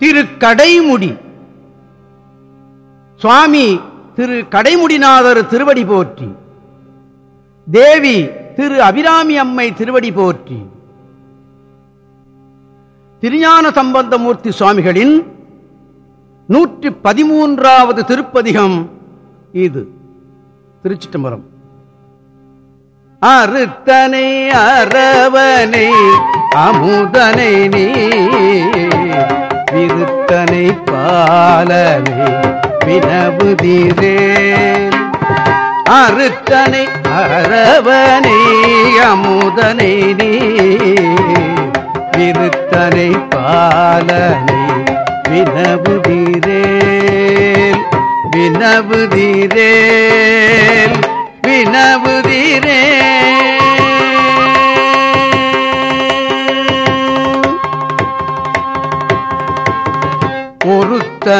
திரு கடைமுடி சுவாமி திரு கடைமுடிநாதர் திருவடி போற்றி. தேவி திரு அபிராமி அம்மை திருவடி போற்றி. திருஞான சம்பந்தமூர்த்தி சுவாமிகளின் நூற்றி பதிமூன்றாவது திருப்பதிகம் இது. திருச்சிட்டம்பரம் அறுத்தனை அரவனை அமுதனை நீ விருத்தனை பாலனை வினவுதீரே அறுத்தனை அறவனை அமுதனை நீ. விருத்தனை பாலனை வினவுதீரேல் வினவுதீரேல் வினவுதீரே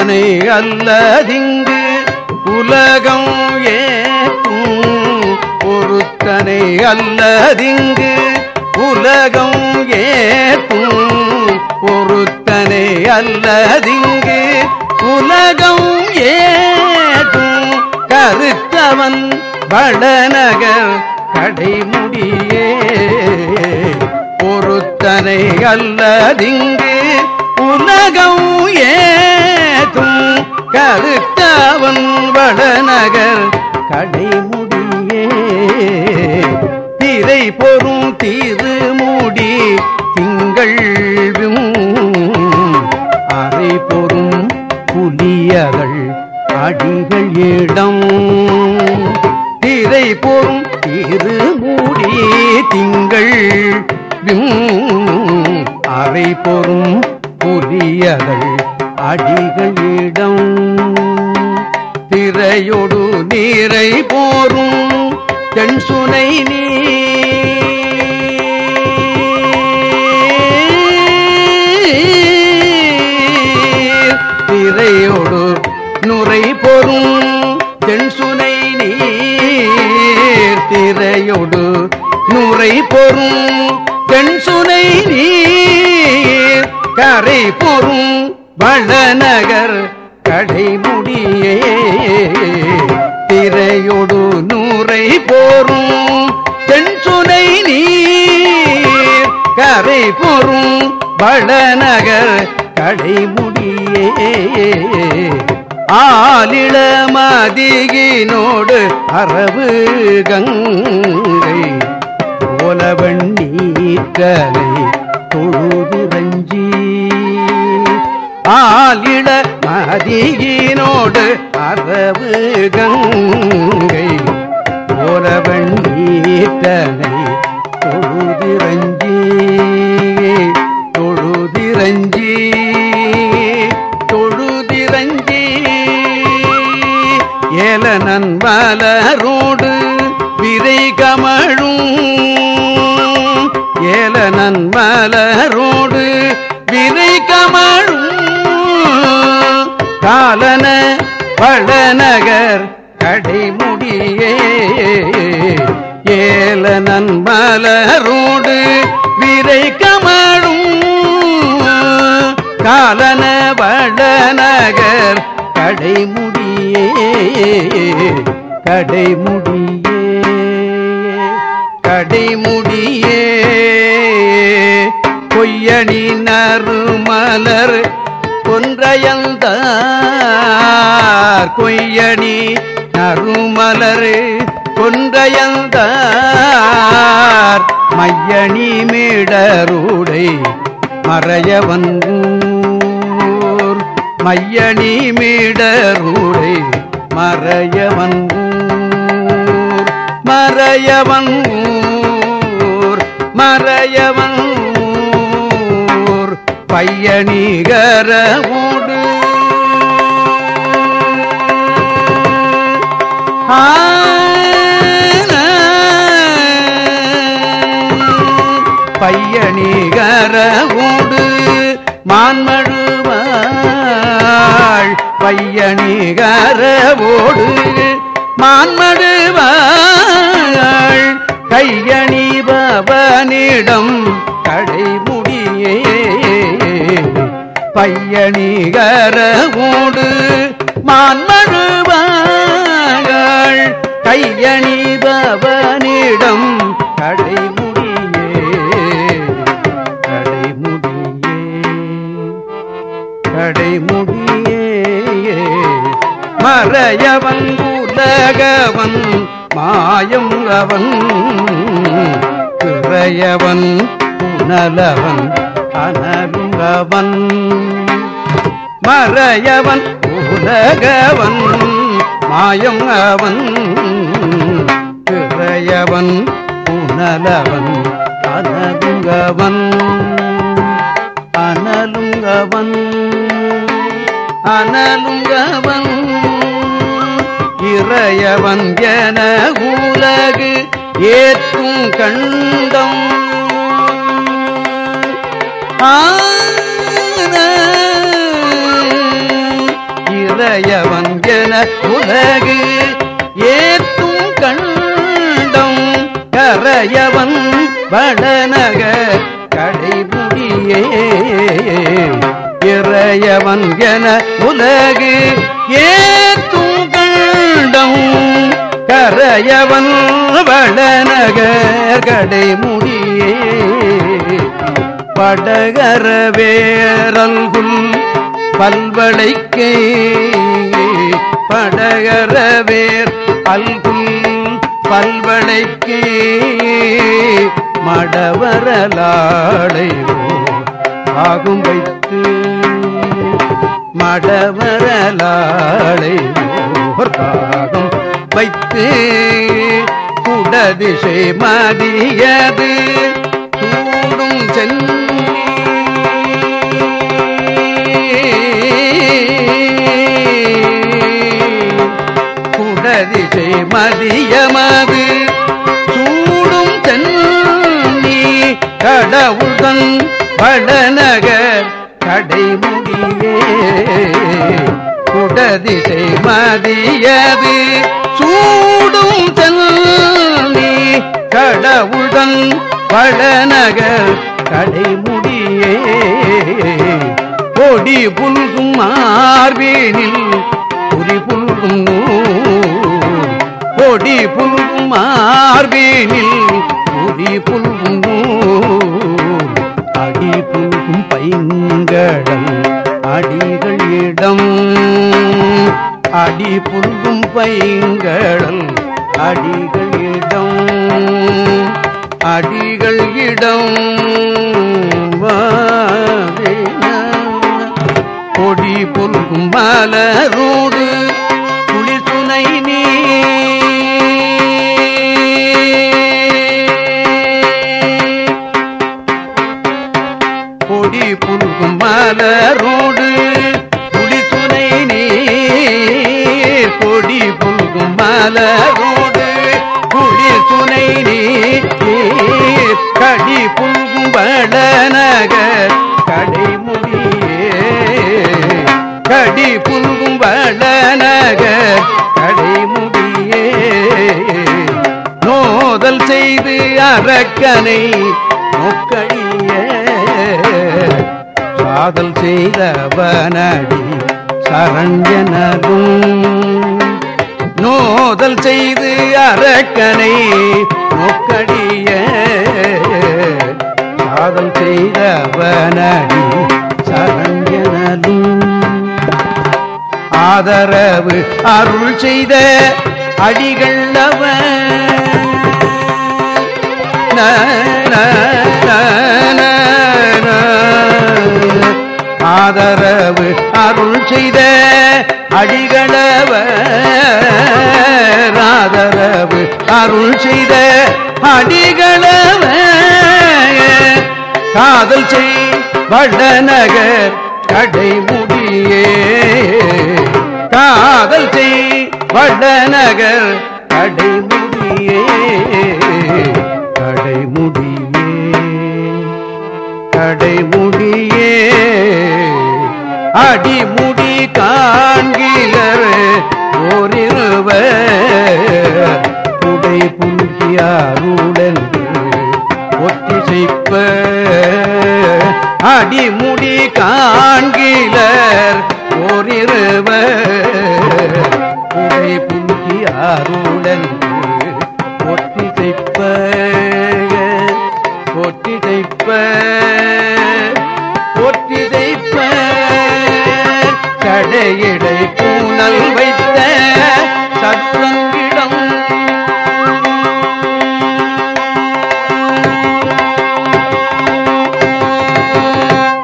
ஒருத்தனை அல்லதிங்கு உலகம் ஏற்றும் பொருத்தனை அல்லதிங்கு உலகம் ஏற்றும் பொருத்தனை அல்லதிங்கு உலகம் ஏற்றும் கருத்தவன் வடநகர் கடைமுடியே. பொருத்தனை அல்லதிங்கு உலகம் ஏ கருத்தவன் வடநகர் கடைமுடியே. திரை பொறும் தீது மூடி திங்கள் அறை பொறும் புலியகள் அடிகள் இடம் தென் சுனை நீ. திரையொடு நுரை பொறும் தென்சுனை நீர். திரையோடு நுரை பொறும் தென்சுனை நீர். கரை பொறும் வளநகர் கடைமுடியே. திரையொடு நூரை போரும் நீர் கரை பொறும் வளநகர் கடைமுடியே. ஆலிள மதியினோடு அரவு கங்கை போலவன் நீற்றலை தொழுதுரஞ்சி. ஆலிட மதியினோடு அரவு கங்கை போலவன் நீற்றலை மலரோடு விரை கமழும். ஏலனன் மலரோடு விரை கமழும். காலன பழநகர் கடைமுடியே. ஏலனன் மலரோடு விரை கமழும். காலன வளநகர் கடைமுடியே. கடைமுடியே கடைமுடியே. பொய்யணி நறுமலர் கொன்றையந்தார். கொய்யணி நறுமலர் கொன்றையந்தார். மையணி மேடருடை மறையவன் ஊர் மையணி மேடருடை மறையவன் ஊர் மறையவன் மறையவன் ஊர் பையணிகர மான்மடுவாள் பையணிகர ஊடு பையணிகரவோடு மான்மழுவாள் கையணி பவனிடம் கடைமுடியே. பையணிகர ஊடு மான்மழுவாள் கையணிபவனிடம் மாயம் அவன் பிறையவன் புனலவன் அனலுங்கவன் மறையவன் உலகவன் மாயம் அவன். பிறையவன் உணலவன் அனலுங்கவன் அனலுங்கவன் அனலுங்கவன் இறையவன் என உலகு ஏற்றும் கண்டம். இறையவன் என உலகு ஏற்றும் கண்டம். கரையவன் வடநக கடைமுடியே இறையவன் என உலகு ஏ கரையவன் வடநகர் கடைமுடியே படகர வேரல்குல் பல்வளைக்கே. படகர வேர் பல்குல் பல்வளைக்கே. மடவரலாடையோ ஆகும் வைத்து மடவரலாடையோ ஆகும் வைத்து குடதிசை மதியது சூடும் சென்னி குடதிசை மதியமது சூடும் தன்னி கடவுள்தன் வடநகர் கடைமுடியே. குடதிசை மதியது சூடும் தன்னி கடவுடன் பழநகர் கடைமுடியே. கொடி புல்கும் மார்பேனில் குறி புல்கும் கொடி புல்கும் மார்பேனில் குறி புல்கும் அடி புல்கும் பைங்கடம் அடிகள் இடம். அடி புல்கும் பைங்கடல் அடிகளிடம் அடிகள் இடம் வாதின கொடி புல்கும் மலரோடு மலரோடு குடி துணை நீர் கடி புங்குவள நகர் கடைமுடியே கடி புங்குவள நகர் கடைமுடியே நோதல் செய்து அரக்கனை நோக்கடிய. காதல் செய்தவனடி சரஞ்சனரும் மோதல் செய்து அரக்கனை நோக்கடிய சாதல் செய்தவனடி சரஞ்சனரும் ஆதரவு அருள் செய்த அடிகள் அவன் ஆதரவு அருள் செய்த அடிகளவர் ஆதரவு அருள் செய்த அடிகளவர் காதல் செய் வடநகர் கடைமுடியே காதல் செய் வடநகர் கடைமுடியே கடைமுடியே கடைமுடியே அடிமுடி காண்கிலர் இடை பூனல் வைத்த சதுரங்கிடம்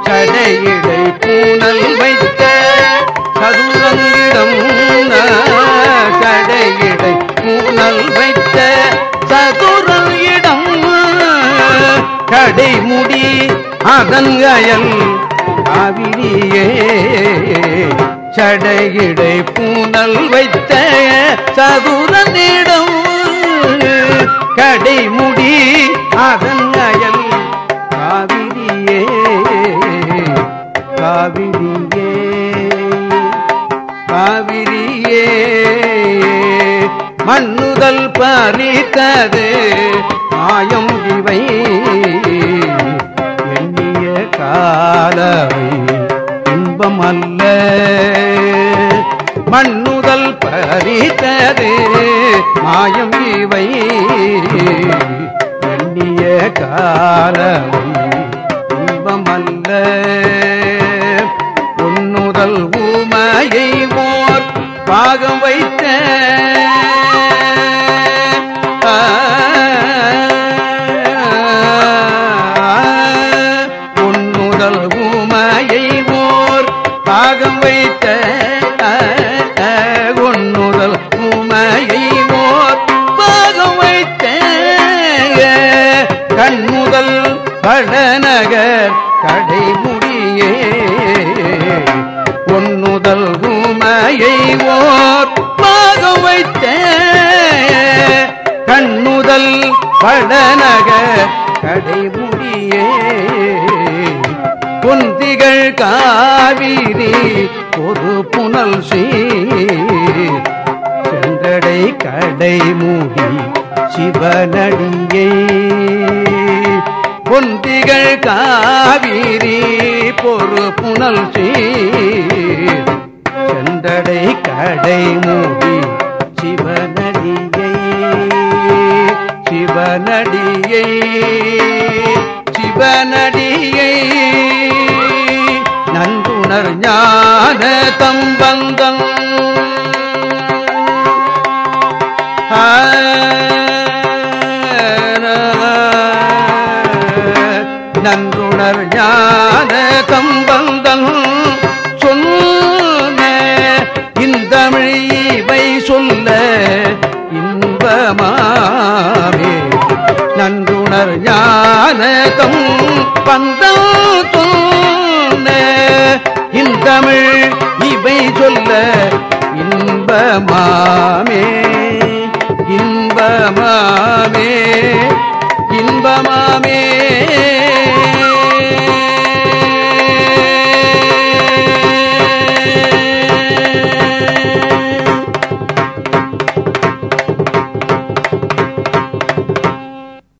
சடையிடை பூனல் வைத்த சதுரங்கிடம் சடையிடை பூனல் வைத்த சதுரங்கிடம் கடைமுடி அதன் அயல் காவிரியே சடையிடை பூனல் வைத்த சதுரனிடம் கடைமுடி அதன் அயல் காவிரியே காவிரியே காவிரியே. மண்ணுதல் பறித்தது மாயம் இவை. எண்ணிய காலவை இன்பம் அல்ல மண்ணுதல் பறித்தது மாயம் இவை. எண்ணிய காலவை இன்பமல்ல. உன்னுதல் ஊமையை ஓர் பாகம் வைத்த கடைமுடியே. ஒன்னுதல் உமையை ஓர் பாகம் வைத்த. கண்ணுதல் படநக கடைமுடியே. பொந்திகள் காவிரி ஒரு புனல் சீர். சென்றடை கடை சிவனடியை. பொந்திகள் காவிரி பொறு புனல் செந்தடை கடை மூடி சிவனடியை. சிவனடியை சிவனடியை. நன்குணர் ஞான தம்பந்தம் தமிழ் இவை சொல்ல இன்பமாமே இன்பமாமே.